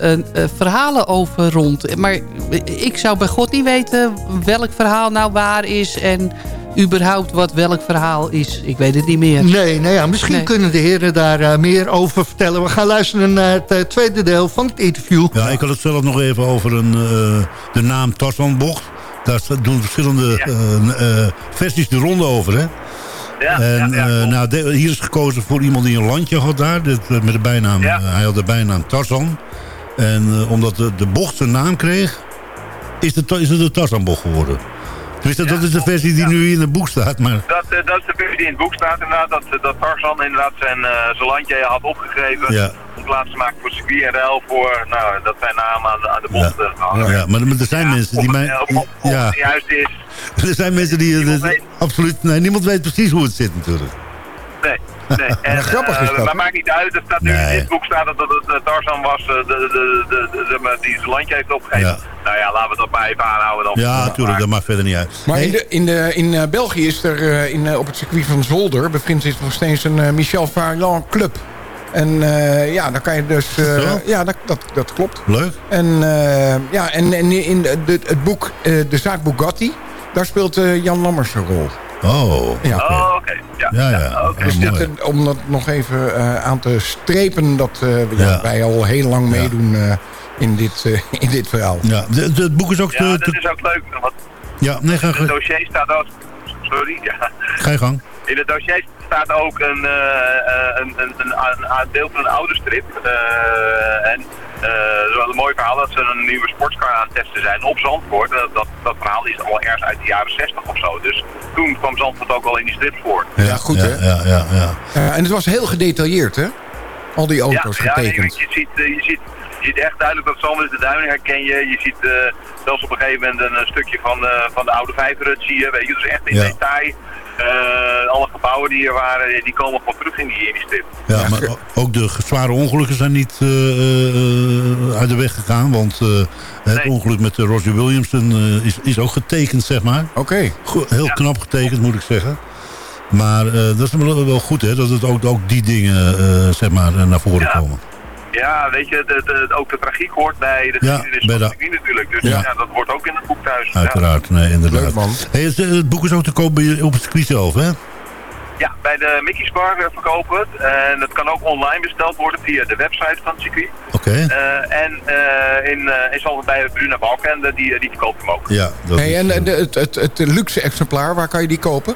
verhalen over rond. Maar ik zou bij God niet weten welk verhaal nou waar is... en überhaupt wat welk verhaal is. Ik weet het niet meer. Nee, nou ja, misschien Nee. kunnen de heren daar eh, meer over vertellen. We gaan luisteren naar het eh, tweede deel van het interview. Ja, ik had het zelf nog even over een, eh, de naam Tarzanbocht. Daar doen verschillende eh, eh, versies de ronde over, hè? Ja, en ja, ja, eh, nou, de- hier is gekozen voor iemand die een landje had daar. Dit, met de bijnaam, Ja. hij had de bijnaam Tarzan. En eh, omdat de, de bocht zijn naam kreeg, is, de, is het de Tarzanbocht geworden. Tenminste, dat is de versie die nu in het boek staat. Maar Dat, eh, dat is de versie die in het boek staat inderdaad, dat, dat Tarzan inderdaad zijn, eh, zijn landje had opgegeven. Ja. Om plaats te maken voor circuit en ruil voor, nou, dat zijn naam aan de, aan de eh, gehangen. ja, maar, er- zijn mensen die mij... Het, het Ja, juist is, er zijn mensen die... eh, absoluut, nee, niemand weet precies hoe het zit natuurlijk. nee. Nee, en, grappig is eh, dat, Maar maakt niet uit, er staat nu Nee. in dit boek staat dat het Tarzan was eh, de, de, de, die zijn landje heeft opgegeven. Ja. Nou ja, laten we dat maar even aanhouden dan. Ja, natuurlijk, dat maakt verder niet uit. Maar in, de, in, de, in eh, België is er eh, in, op het circuit van Zolder... bevindt zich nog steeds een eh, Michel Vaillant Club. En eh, ja, dan kan je dus... eh, ja, dat, dat, dat klopt. Leuk. En, eh, ja, en, en in de, de- het boek eh, De Zaak Bugatti... daar speelt eh, Jan Lammers een rol. Oh, Ja. Oh, oké. Ja, Ja, ja. oké. Dus dit, eh, om dat nog even eh, aan te strepen... dat eh, wij al heel lang meedoen eh, in, dit, eh, in dit verhaal. Ja, de- de- het boek is ook... Ja, te- dat te- is ook leuk. Want ja, nee, ga, het dossier staat ook... Sorry, ja. ga je gang. In het dossier staat ook een, eh, eh, een, een, een, deel van een oude strip. Eh, en eh, dat is wel een mooi verhaal dat ze een nieuwe sportscar aan het testen zijn op Zandvoort. Dat, dat, dat verhaal is al ergens uit de jaren 60 of zo. Dus toen kwam Zandvoort ook al in die strips voor. Ja, goed, ja, hè? Ja, ja, ja. En het was heel gedetailleerd, hè? Al die auto's ja, ja, je, getekend. je, ziet, je, ziet, je ziet echt duidelijk dat Zandvoort de Duinen herken je. Je ziet eh, zelfs op een gegeven moment een, stukje van, eh, van de oude vijverhut zie je. Weet je, dus echt in Ja. detail. Eh, alle gebouwen die er waren, die komen gewoon terug in die, in die strip. Ja, maar ook de zware ongelukken zijn niet eh, eh, uit de weg gegaan. Want eh, het Nee. ongeluk met Roger Williamson eh, is, is ook getekend, zeg maar. Oké. Heel Ja. knap getekend, moet ik zeggen. Maar eh, dat is wel, wel goed, hè, dat het ook, ook die dingen eh, zeg maar, naar voren Ja. komen. Ja, weet je, de, de- ook de tragiek hoort bij de Ja, geschiedenis van de- natuurlijk. Dus Ja. ja. dat wordt ook in het boek thuis. Ja. Uiteraard, nee, inderdaad. Leuk, man. Hey, het, het boek is ook te koop bij, op het circuit zelf, hè? Ja, bij de Mickey's Bar eh, verkopen we het. En het kan ook online besteld worden via de website van het circuit. Oké. Eh, en eh, in, uh, in Zalvoort bij Bruna Balkende, die, die verkoopt hem ook. Ja, dat Hey, is, en eh, eh, de, het, het, het luxe exemplaar, waar kan je die kopen?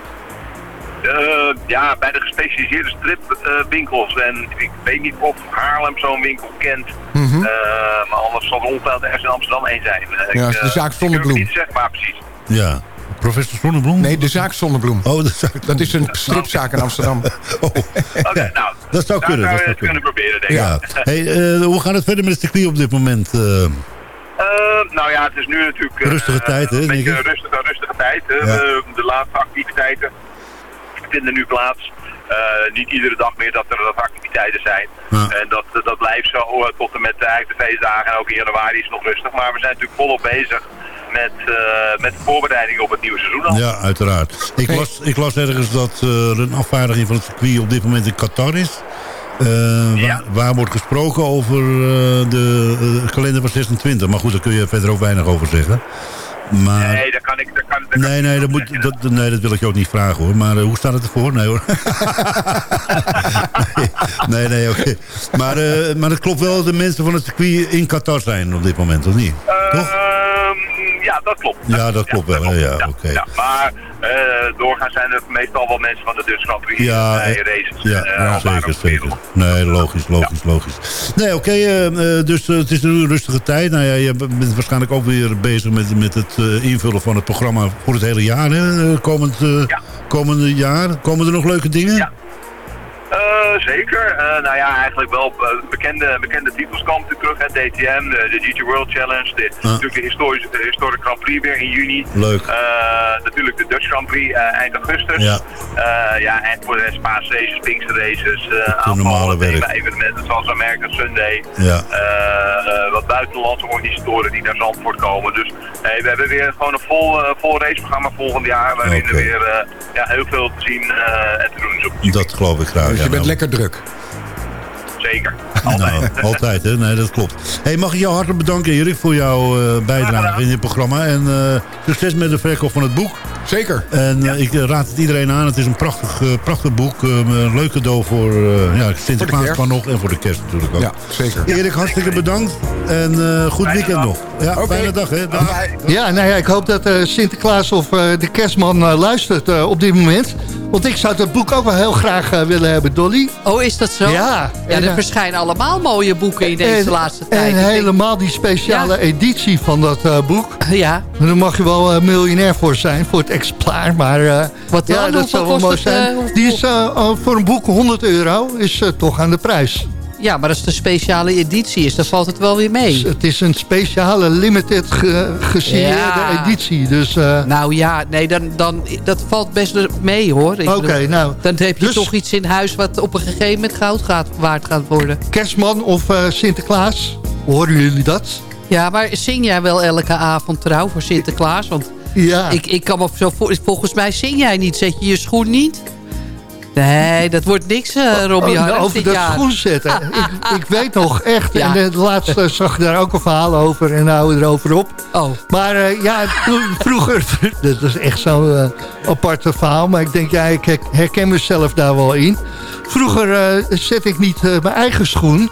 Eh, ja, bij de gespecialiseerde stripwinkels. en ik weet niet of Haarlem zo'n winkel kent. Mhm. Eh, maar anders zal er ongetwijfeld ergens in Amsterdam één zijn. Eh, Ja, ik, is de zaak ik Zonnebloem. niet te zeggen, maar precies. ja. Professor Zonnebloem? Nee, de zaak Zonnebloem. Oh, de zaak Dat is een stripzaak in Amsterdam. Oh, Oké, ja. nou, dat zou kunnen. Dat zou het kunnen proberen, denk Ja. ik. Hey, eh, hoe gaat het verder met het circuit op dit moment? eh? Eh, nou ja, het is nu natuurlijk... Rustige tijd, hè, Een denk beetje ik. rustige, rustige tijd. hè. Ja. De, de laatste activiteiten vinden nu plaats. Eh, niet iedere dag meer dat er dat activiteiten zijn. Ja. En dat, dat blijft zo eh, tot en met eh, de feestdagen. En ook in januari is het nog rustig. Maar we zijn natuurlijk volop bezig met, eh, met de voorbereiding op het nieuwe seizoen. al. Ja, uiteraard. Ik las, ik las ergens dat eh, er een afvaardiging van het circuit op dit moment in Qatar is. Eh, waar, Ja. waar wordt gesproken over eh, de kalender van 26. Maar goed, daar kun je verder ook weinig over zeggen. Maar, Nee, daar kan ik... Daar kan, nee, ik nee, dat moet, zeggen. dat, nee, dat wil ik je ook niet vragen hoor. Maar eh, hoe staat het ervoor? Nee hoor. nee, nee, oké. Maar, eh, maar het klopt wel dat de mensen van het circuit in Qatar zijn op dit moment, of niet? Toch? Ja, dat klopt. Ja, dat klopt wel. Ja, oké. Maar eh, doorgaans zijn er meestal wel mensen van de Dutch Grand Prix Ja, eh, eh, races. Ja, eh, ja zeker, zeker. Nee, logisch, logisch, logisch. Nee, oké, dus het is nu een rustige tijd. Nou ja, je bent waarschijnlijk ook weer bezig met, met het invullen van het programma voor het hele jaar, hè? Komend, komende jaar. Komen er nog leuke dingen? Ja. Eh, zeker. Eh, nou ja, eigenlijk wel eh, bekende, bekende titels komen natuurlijk terug. Hè. DTM, de, de GT World Challenge, de, natuurlijk de historische, de historische Grand Prix weer in juni. Leuk. Eh, natuurlijk de Dutch Grand Prix eh, eind augustus. Ja. Eh, ja, en voor de rest paas races, Pinkster races, eh aantal normale werk. evenementen zoals American Sunday. Ja. Eh, eh, wat buitenlandse organisatoren die naar Zandvoort komen. Dus hey, we hebben weer gewoon een vol, eh, vol raceprogramma volgend jaar. Waarin Oké. er weer eh, ja, heel veel te zien eh, en te doen is. Op. Dat geloof ik graag. Dus ja, je bent nou. lekker druk. Zeker. Nou, altijd, hè? Nee, dat klopt. Hey, mag ik jou hartelijk bedanken, Erik, voor jouw eh, bijdrage in dit programma. En eh, succes met de verkoop van het boek. Zeker. En eh, ik raad het iedereen aan. Het is een prachtig, eh, prachtig boek. een leuk cadeau voor eh, ja, Sinterklaas kan nog. En voor de kerst natuurlijk ook. Ja, zeker. Erik, hartstikke bedankt. En eh, goed weekend nog. Ja, fijne dag hè. Dag. Ja, nou ja, ik hoop dat eh, Sinterklaas of eh, de kerstman eh, luistert eh, op dit moment. Want ik zou dat boek ook wel heel graag willen hebben, Dolly. Oh, is dat zo? Ja. Verschijnen allemaal mooie boeken in deze en, laatste tijd. En helemaal die speciale editie van dat eh, boek. Ja. Daar mag je wel eh, miljonair voor zijn, voor het exemplaar. Maar eh, Wat ja, dat zou wel mooi zijn. die is eh, voor een boek 100 euro, is toch aan de prijs. Ja, maar als het een speciale editie is, dan valt het wel weer mee. Het is een speciale limited ge gesigneerde Ja. editie. Dus, eh, Nou ja, nee, dan, dan, dat valt best mee hoor. Oké, nou, Dan heb je dus- toch iets in huis wat op een gegeven moment goud gaat, waard gaat worden. kerstman of eh, Sinterklaas, horen jullie dat? Ja, maar zing jij wel elke avond trouw voor Sinterklaas? Want Ja. ik, ik kan me zo volgens mij zing jij niet. Zet je je schoen niet? Nee, dat wordt niks, eh Robbie Oh, over dat jaar. schoen zetten. ik, ik weet nog echt. Ja. En de laatste zag ik daar ook een verhaal over en houden erover op. Oh. Maar eh, ja, vro- vroeger, dat is echt zo'n eh, apart verhaal. Maar ik denk, ja, ik her- herken mezelf daar wel in. Vroeger eh, zet ik niet eh, mijn eigen schoen.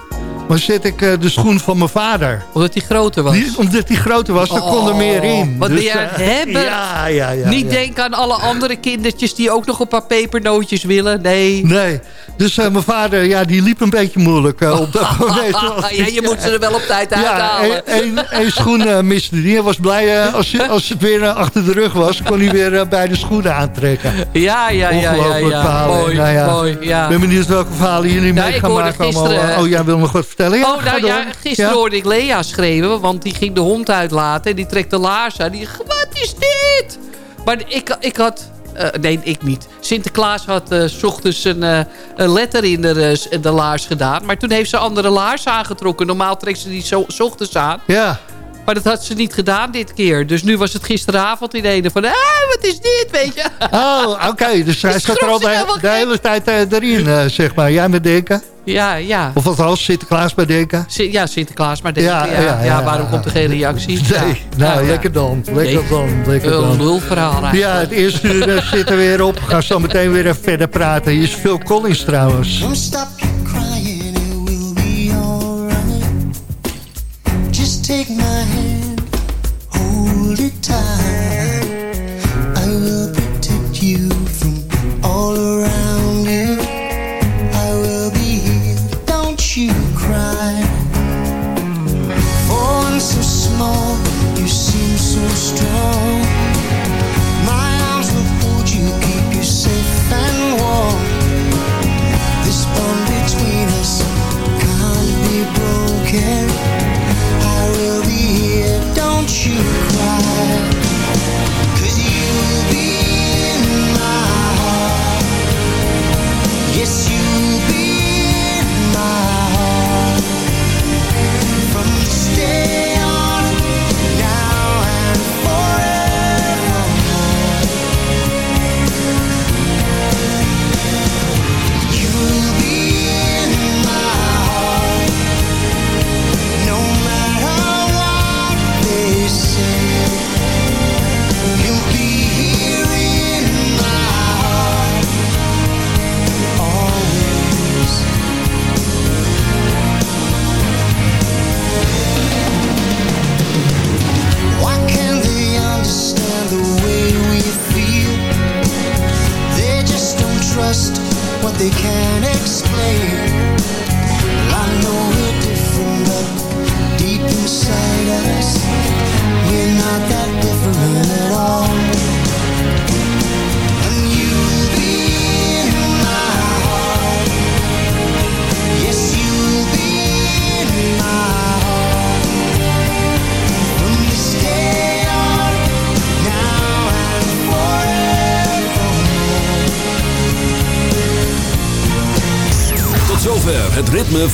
Maar zet ik eh, de schoen van mijn vader. Omdat hij groter was. Die, omdat die groter was, dan kon er meer in. Oh, Wat ben Dus, jij eh, hebben? Ja, ja, ja. Niet ja. denken aan alle andere kindertjes die ook nog een paar pepernootjes willen. Nee. Nee, dus eh, mijn vader, ja, die liep een beetje moeilijk op dat moment. ja, je moet ze er wel op tijd Ja, uithalen. één één schoen miste die. Hij was blij als, je, als het weer achter de rug was. kon hij weer eh, beide schoenen aantrekken. Ja, ja, ja, ja. Ongelooflijk ja. verhalen. Mooi, Nou ja, mooi. Ja. Ik ben benieuwd welke verhalen jullie mee gaan maken. allemaal. oh, jij wil nog wat vertellen? Ja, oh, nou ja, gisteren Ja? hoorde ik Lea schreeuwen, want die ging de hond uitlaten en die trekt de laars aan. Die wat is dit? Maar ik, ik had... eh, nee, ik niet. Sinterklaas had eh, s ochtends een, eh, een letter in de, de laars gedaan. Maar toen heeft ze andere laars aangetrokken. Normaal trekt ze die zo, s ochtends aan. Ja. Maar dat had ze niet gedaan dit keer. Dus nu was het gisteravond in ene van... Ah, wat is dit, weet je? Oh, oké. Dus hij Die zat er al de, de hele tijd erin, zeg maar. Jij met denken? Ja, ja. Of althans, Sinterklaas bij denken? Ja, Sinterklaas, maar denk Ja, ja, ja, ja, ja, ja, waarom komt er geen reactie? Nee, Ja. nou, Ja, lekker dan. Lekker Nee. dan, lekker Een dan. lulverhaal eigenlijk. Ja, het eerste uur zit er weer op. We gaan zo meteen weer even verder praten. Hier is Phil Collins trouwens. Don't stop crying, it will be alright. Just take my hand, hold it tight.